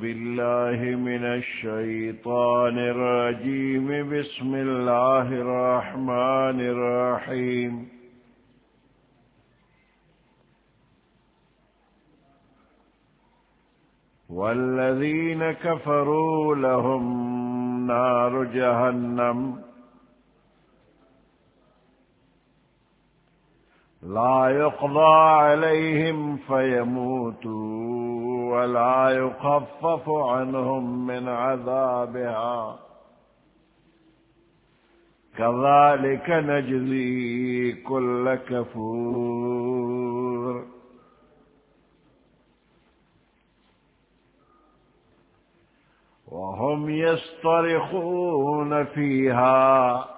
بالله من الشيطان الرجيم. بسم الله الرحمن الرحيم. والذين كفروا لهم نار جهنم. لا يقضى عليهم فيموتوا ولا يخفف عنهم من عذابها. كذلك نجزي كل كفور. وهم يصطرخون فيها.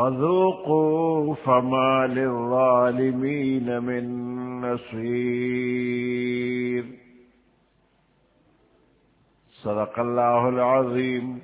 فذوقوا فما للظالمين من نصير. صدق الله العظيم.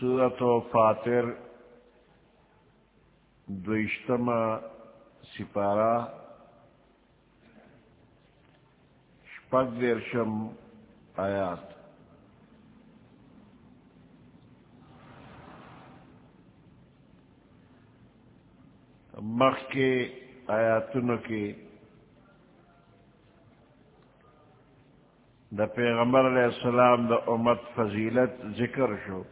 سورة فاتر دوشتما سپارا شپک درشم آیات۔ مخ کے آیاتن کے دا پیغمبر علیہ السلام دا امت فضیلت ذکر شو.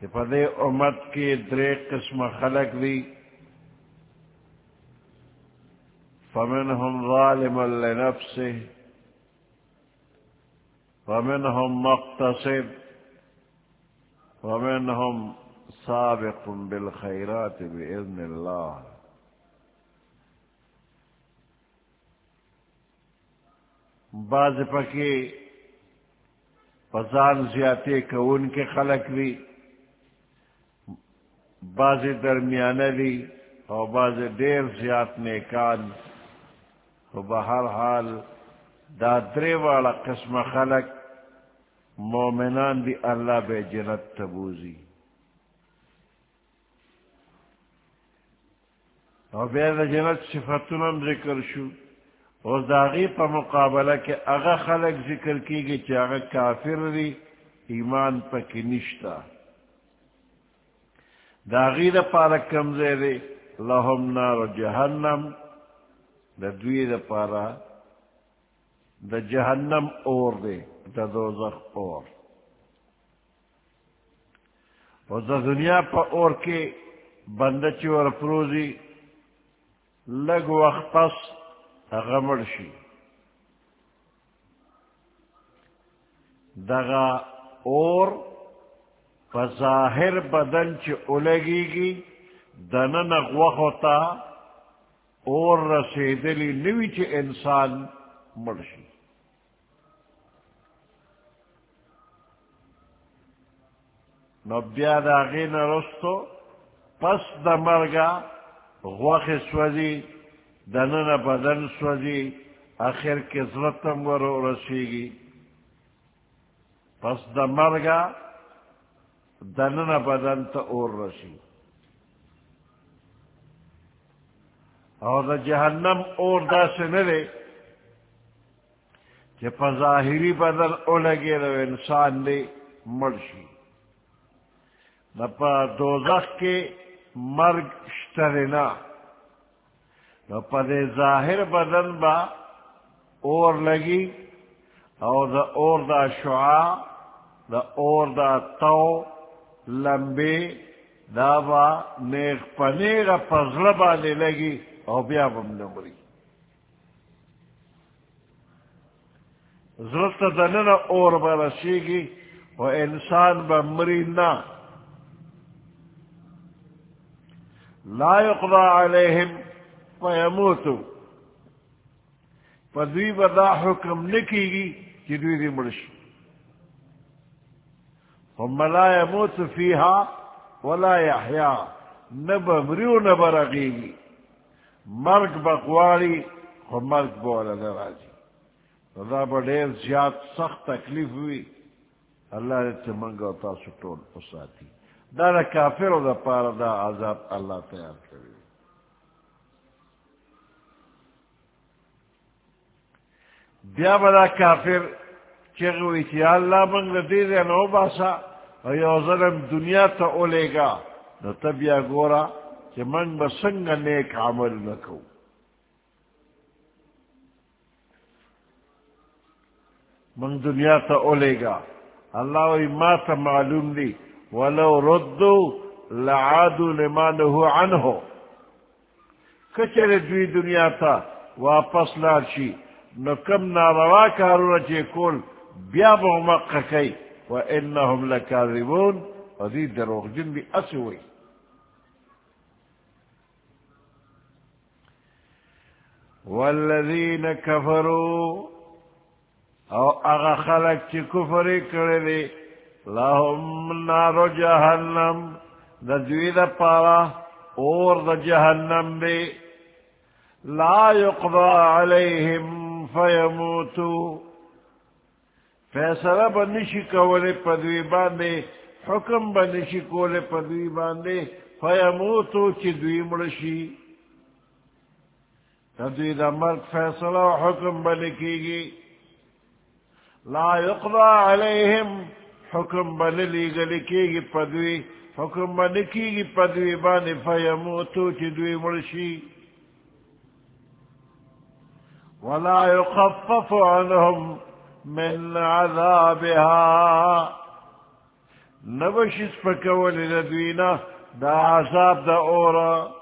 کہ پدے امت کے درے قسم خلق دی فمنهم ظالم لنفسه ومنهم مقتصد ومنهم سابق بالخيرات بإذن الله. بعض پکی پزان زیاتے کون کے خلق بھی بعض درمیانہ لی اور بعض دیر زیات بہر حال دادرے والا قسم خلق مومنان دی اللہ بے جنت تبوزی اور بے جنت صفتنم ذکر شو. اور داغی پا مقابلہ کے اغا خلق ذکر کی گی چی اغا کافر دی ایمان پا کی نشتا داغی دا پارا کمزے دی لهم نار جہنم دا دوی دا پارا دا جہنم اور دے دا دوزخ اور. اور دا دنیا پا اور کے بندچی اور پروزی لگ وقت پس غمڑ شی دغا اور فظاہر بدن چ اولگی گی دنن ہوتا اور رسیدلی نوی چ انسان مرشی۔ نو نبیا داغی نرستو پس د مرگا غوخ سوزی دنن بدن سوزی، آخر کے ضرورتم ورو رسیگی۔ پس د مرگا دنن بدن تا اور رسی اور دا جہنم اور دا سے نرے کہ پظاہری بدن او لگے رو انسان دے مرشی نہ پا دوزخ کے مرگ شترنا نہ۔ پا دے ظاہر بدن با اور لگی، اور دا اور دا شعا دا اور دا تو لمبے، دا با نیغ پنیغ پزلبا لے لگی۔ او بیا بم نمری ضرورت دنن اور برسیگی و انسان بمری نا لا يقضى عليهم فيموتوا فدوی بدا حکم نکی گی کہ دوی دی مرش ثم لا يموت فيها ولا يحيا نب مریو نب رغیگی مرگ بقواری، خو مرگ بولا نراجی دا با دیر زیاد سخت تکلیف ہوئی. اللہ نے تمنگا و تاسو ٹول پساتی. دا دا کافر و دا پارا دا عذاب اللہ تیار کری بیا بدا کافر چگوی تی اللہ منگ دیر نو باسا، و یو ظلم دنیا تا اولے گا. نو تبیا گورا چی منگ بسنگ نیک عمل نکو من دنیا تا اولے گا۔ اللہ وی ما تا معلوم دی۔ ولو ردو لعادو لما نهو عنہو۔ کچر دوی دنیا تا واپس لارشی۔ نو کم ناروا کارونا چے کول بیا مغمق کئی۔ و انہم لکاذبون و دی دروغ جن بھی اسوئی والذین کفروا او اغا خلق چی کفری کردی لهم نار جہنم، دا دوی دا پارا اور دا جہنم دی. لا يقضى عليهم فيموتو فیصلہ بنشی کولے پدوی باندے حکم بنشی کولے پدوی باندے فیموتو چی دوی مرشی. تدوی دا مرد فیصلہ و حکم بنکی گی لا يقضى عليهم، حکم بن لی گلی کی گی پدوی حکم بن کی گی پدوی بان فیموتو چی دوی مرشی ولا يخفف عنهم من عذابها. نبشس فکول لدوینا دا عذاب دا اورا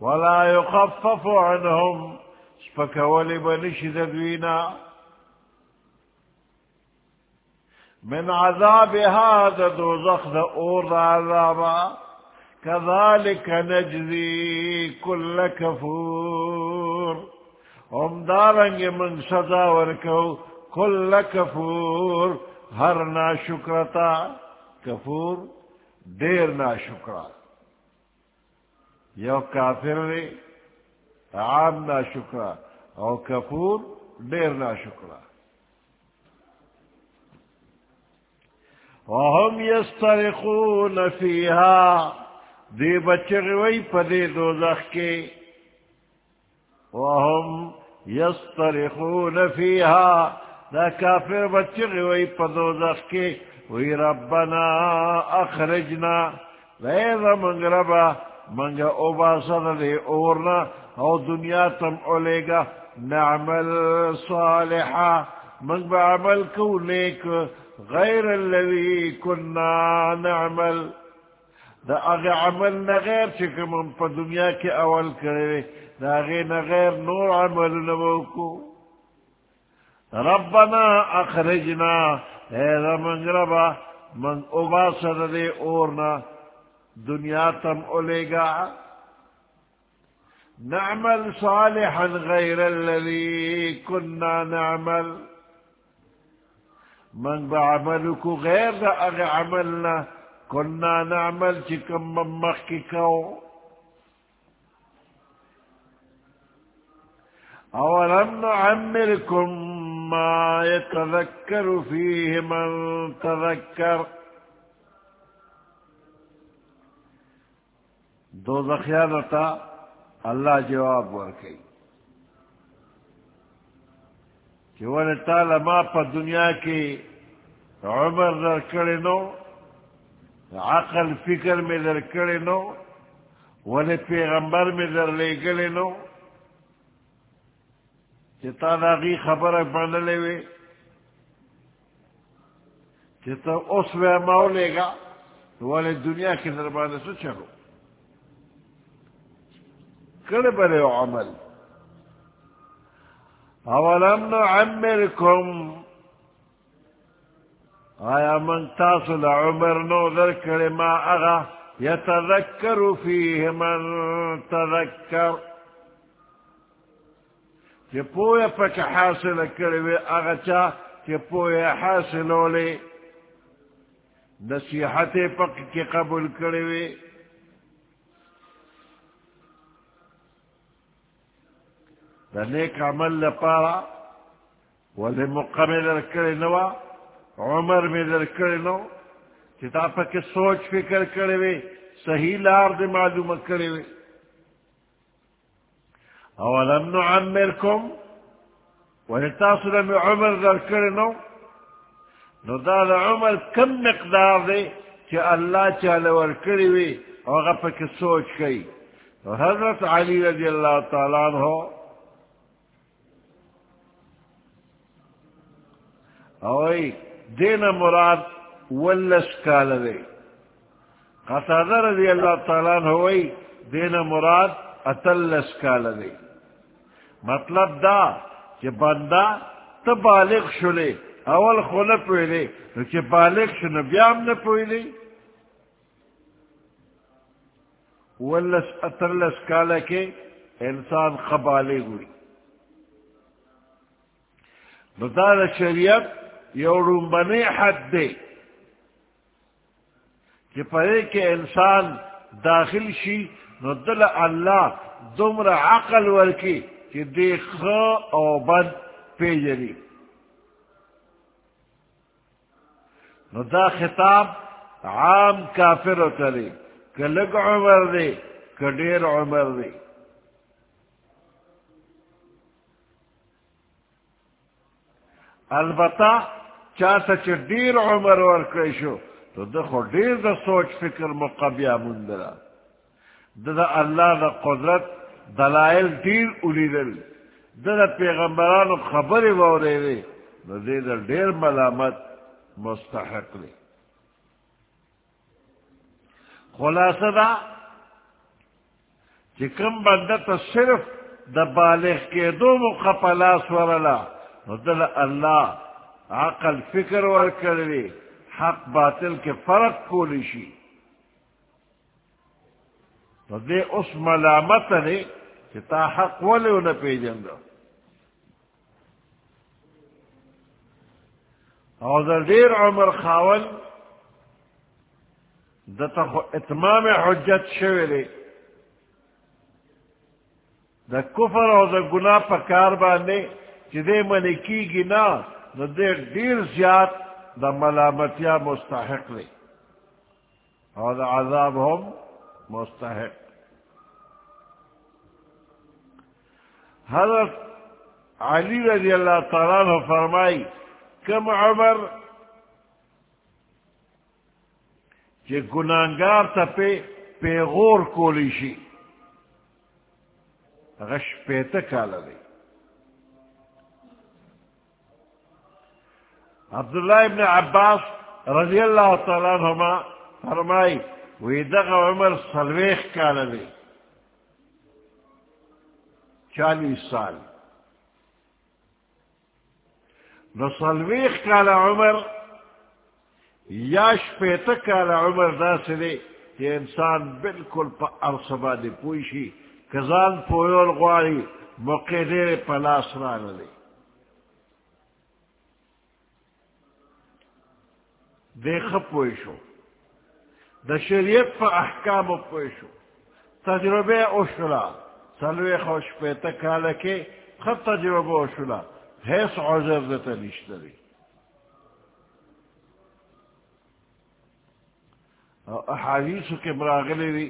ولا يخفف عنهم. سپکول بنش دوینا من عذاب هذا دوزخ ذا اور عذابا كذلك نجزي كل كفور. هم دارنگ من سزا ورکو. كل كفور. هر نا شکرتا کفور دیر نا یو کافر ری عام نا شکرا او کفور دیر نا شکرا وهم يسترخون فيها دي بچغوي پدي دوزخ کے وهم يسترخون فيها دا كافر بچغوي پدوزخ کے وی ربنا اخرجنا ویذا منگ ربا منگ اوبا صد دے اورنا او دنیا تم اولے گا نعمل صالحا، منگ با عمل کو نیک، غیر الذي كنا نعمل۔ دا اغی عمل نغیر چکم ہم پا دنیا کے اول کرے، دا اغی نغیر نور عمل نبوکو ربنا اخرجنا، اے دا من ربا من اباسد دے اورنا دنیا تم اولے گا۔ نعمل صالحا غیر الذي كنا نعمل۔ من بعمل کو غیر دا اغ عملنا، کننا نعمل چکم من مخی کو اولم نعمركم ما يتذكر فيه من تذكر دو زخیانتا اللہ جواب ورکی۔ کہ وہ تعالی ما پا دنیا کی عمر در کرے نو عقل فکر میں در کرے نو ولی پیغمبر میں در لے گلے نو کہ تا داغی خبر بن لے وے۔ کہ تا اس وے مولے گا ولی دنیا کی دربانے سے چلو۔ کڑے بڑے عمل. اولم نعمركم آیا من تاسو لعمر نو در کرے ما اغا يتذكر فيه من تذكر کہ پویا پک حاصل کرے وے کروے اغچا کہ پویا حاصل ہولے نصیحت پک کے قبول کروے دا نیک عمل لپارا ولی مقامل در کری نوا عمر میں در نو چتا پک سوچ فکر کروے صحیح لار دے معلوم کروے اولم نعمركم ولتاصل من عمر ذا الكرنو نضال عمر كم مقدار دے چی دي كي الله تعالى والكريوي وغفك السوج كي وحضرت علي رضي الله تعالى عنه اوي دين مراد ولس كالا دي قطع رضي الله تعالى عنه دين مراد اتلس کالا دي مطلب دا کہ بندہ تو بالغ شلے، اول خو نہ پوئلے کہ بالغ شنو بیام نہ پوئلے ولس اترلس کالا کے انسان خبالے ہوئی. نو شریعت یوڑن بنے حد دے کہ پہلے کہ انسان داخل شی، نو دل اللہ دمر عقل ورکی کہ دیکھ او بد پیجری نو دا خطاب عام کافر اترے کہ لگ عمر دے کہ دیر عمر دے البتہ چاہتا چھ دیر عمر ورکشو تو دخو دیر دا سوچ فکر مقبیا مندرا۔ دا, دا اللہ دا قدرت دلائل دیر الیدل دا پیغمبرانو خبر وورے دے نو دے دا دیر ملامت مستحق لے خلاصہ دا چکم بندہ تا صرف دا بالغ کے دو مقپلاس ورلا نو دا اللہ عقل، فکر ور کردے حق، باطل کے فرق کو لشی تو دے اس ملامت نے کہ تا حق والے انہیں پی جنگ اور دا دیر عمر خاون دا تا اتمام حجت شویلے دا کفر اور دا گناہ پا کار باندے کہ دے منی کی گی نا دا دے دیر زیاد دا ملامتیا مستحق لے اور دا عذاب ہم مستحق۔ حضرت علی رضی اللہ تعالیٰ نے فرمائی، کم عمر کہ گناگار تپے پیغور کولیشی غش پیت کالا دی عبداللہ ابن عباس رضی اللہ تعالیٰ عنہما فرمائی، وی دغ عمر سلویخ کالا دی. چالیس سال. نسلویخ کالا عمر یاش پیتا کالا عمر دا سلے کہ انسان بالکل پا ارسبا دی پوشی کزان پویول غواری موقع دیر پلاس رانا دی دیکھ پوشو دا شریعت پا احکام پوشو تجربه اشلا سلوی خوش پیتا کالا کے خط تجربہ شلا حیث عذر دیتا نشتری. احادیث کے مراغلی دی،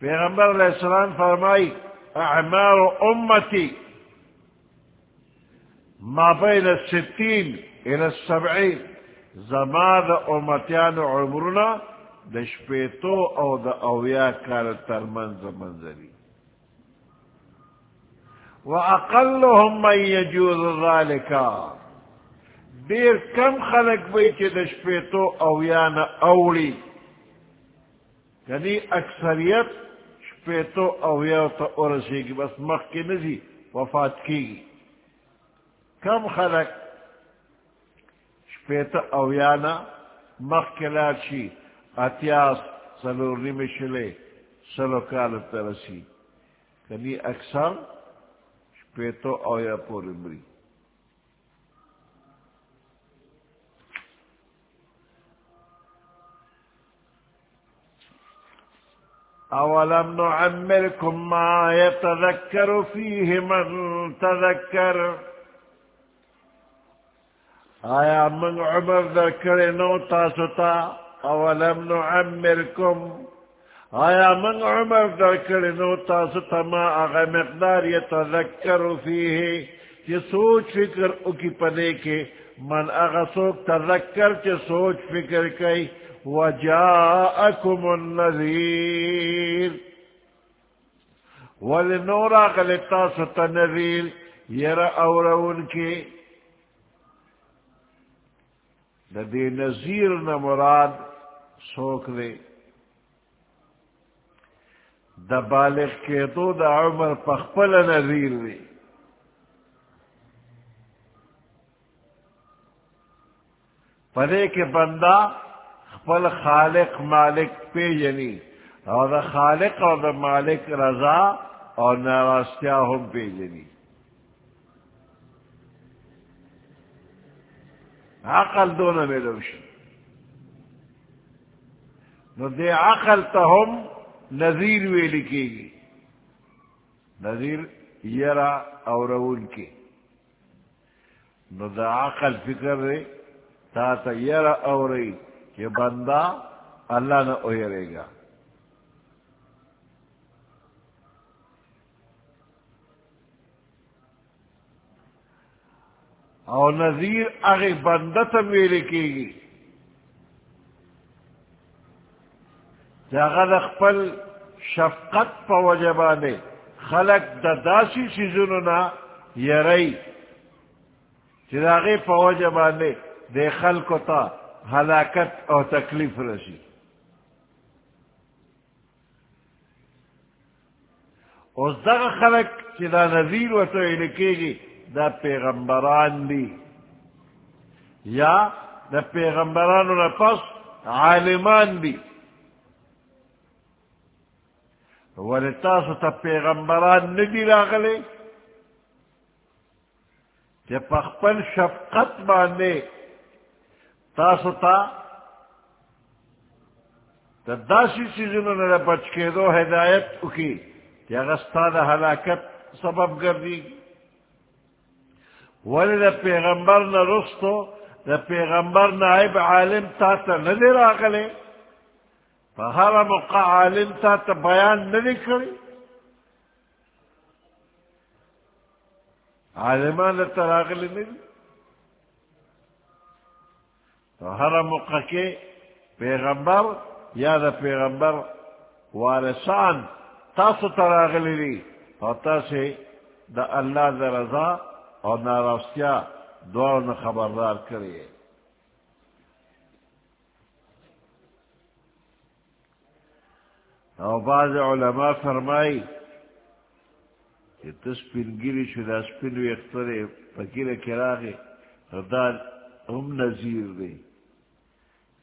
پیغمبر علیہ السلام فرمائی اعمار امتی، ما بین الستین الى السبعین. زمان امتیان عمرنا دشپیتو او دا اویا کار ترمنز منزلی وأقلهم من يجوز ذلك. دیر کم خلق بئی چی دشپیتو اویانا اولی یعنی اکثریت شپیتو اویاو تا ارسی گی بس مخ کی نزی وفات کی کم خلق شپیتو اویانا مخ کی اتیاس سلور نیمه شلې سلو کال ترسی. کنی اکثر شپیتو او یا پوری مری. اولم نعمركم ما يتذكر فيه من تذكر آیا من عمر ذکر نو تاستا اولم نعمركم آیا من عمر ذکر نو تاستا ما اغا مقدار يتذكر فيه کہ سوچ فکر اکی پدے کے، من اغا سوک تذکر چھ سوچ فکر کئی وجاءكم النذير ولنورا غلطا ستا نذير يرى أورون كي لدي نذير نمراد سوک دے دا بالغ کے تو دا عمر پخپل نذیر دے پدے کے بندہ خپل خالق مالک پی جنی اور دا خالق اور دا مالک رضا اور ناراستیا ہم پی جنی عقل دونوں ملوش نو دے عقل تو ہم نذیر وی لکھے گی. نذیر یرا اور ان کے نو دا عقل فکر رے تا تا یرا اور کہ بندہ اللہ نہ اوہرے گا. اور نذیر اگے بندہ تو میرے کی گی جاغد اخپل شفقت پا وجبانے. خلق دا داسی سیزننا یرئی چراغی پا وجبانے دے خلقو تا ہلاکت اور تکلیف رسی. اس دغ خلق چی دا نظیر و تو علکے گی دا پیغمبران دی. یا دا پیغمبران پس عالمان دی. ولتاسو تا پیغمبران ندی راغلے کہ پخپل شفقت باندے تاسو تا تا داسی چیزنو نے بچ کے دو ہدایت اکی کہ اگستا ہلاکت سبب گردی ولی دا پیغمبر نہ رستو دا پیغمبر نائب عالم تا تا ندی راگلے فہر موقع عالم تا تا بیان ندی کری عالمان تا راگلے ندی تو ہر موقع کے پیغمبر یا دا پیغمبر وارثان تاسو تراغلی لی اور تاسے دا اللہ دا رضا اور ناراستیا دعا نے خبردار کریے اور بعض علماء فرمائی کہ تس پن گری شدہ سپن ویخترے فکیر کراغے ردان ام نظیر دی۔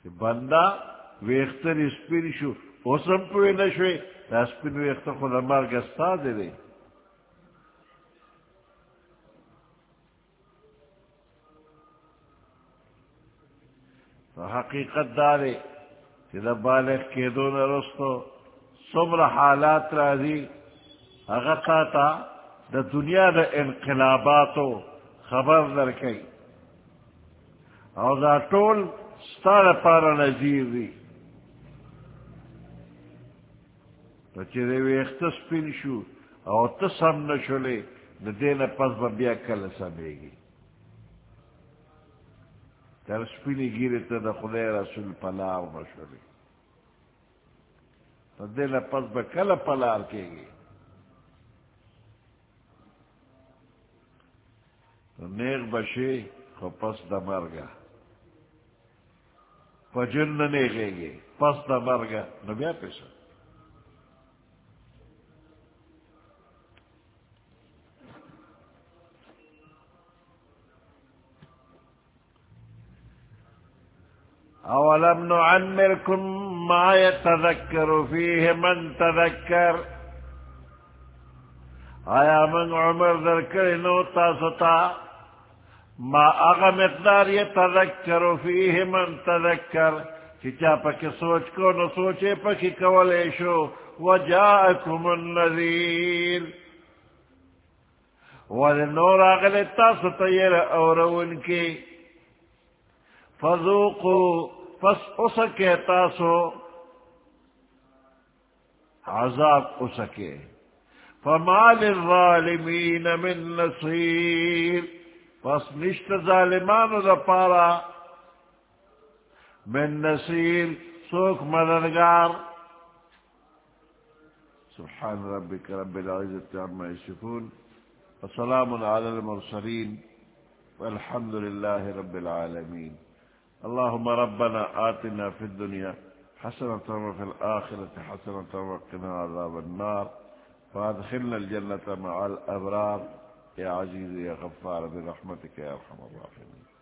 کہ بندہ ویختر اسپین شو اسم پوی نشوی دا اسپین ویختر خود مرگ استا دے دے حقیقت دارے کہ دا بالغ کے دون رستو صبر حالات راضی اغتا تا دا دنیا دا انقلاباتو خبر در کئی اور دا ٹول ستارہ پارا نظیر دی۔ تو چرے وی اختص پین شو، او تسم نشولے نہ دینا پس بیا کل سمے گی تر سپینی گیری تا دا خدای رسول پلار نشولے تو دینا پس با کل پلار کے گی تو نیغ بشی خو پس دا مرگا پجن نہیں گے گے پس نہ مر گا نہ بیا پیسہ اولم نعمركم ما يتذكر فيه من تذكر؟ آیا من عمر در کرنو تاسطا ما اغا مقدار يتذكر فيه من تذكر چا پکی سوچ کو نو سوچے پکی کولے شو وجاءكم النذير ولنور آغل تاسو تیر اورون کی۔ فذوقوا پس اسکے تاسو عذاب اسکے فما للظالمین من نصیر۔ پس نشت ظالمان دا پارا۔ من نصیر، سوک مددگار۔ سبحان ربك رب العزة عما يشفون وسلام على المرسلين والحمد لله رب العالمين اللهم ربنا آتنا في الدنيا حسنة وفي الآخرة حسنة وقنا عذاب النار. وادخلنا الجنة مع الأبرار. يا عزيز يا غفار برحمتك يا أرحم الراحمين.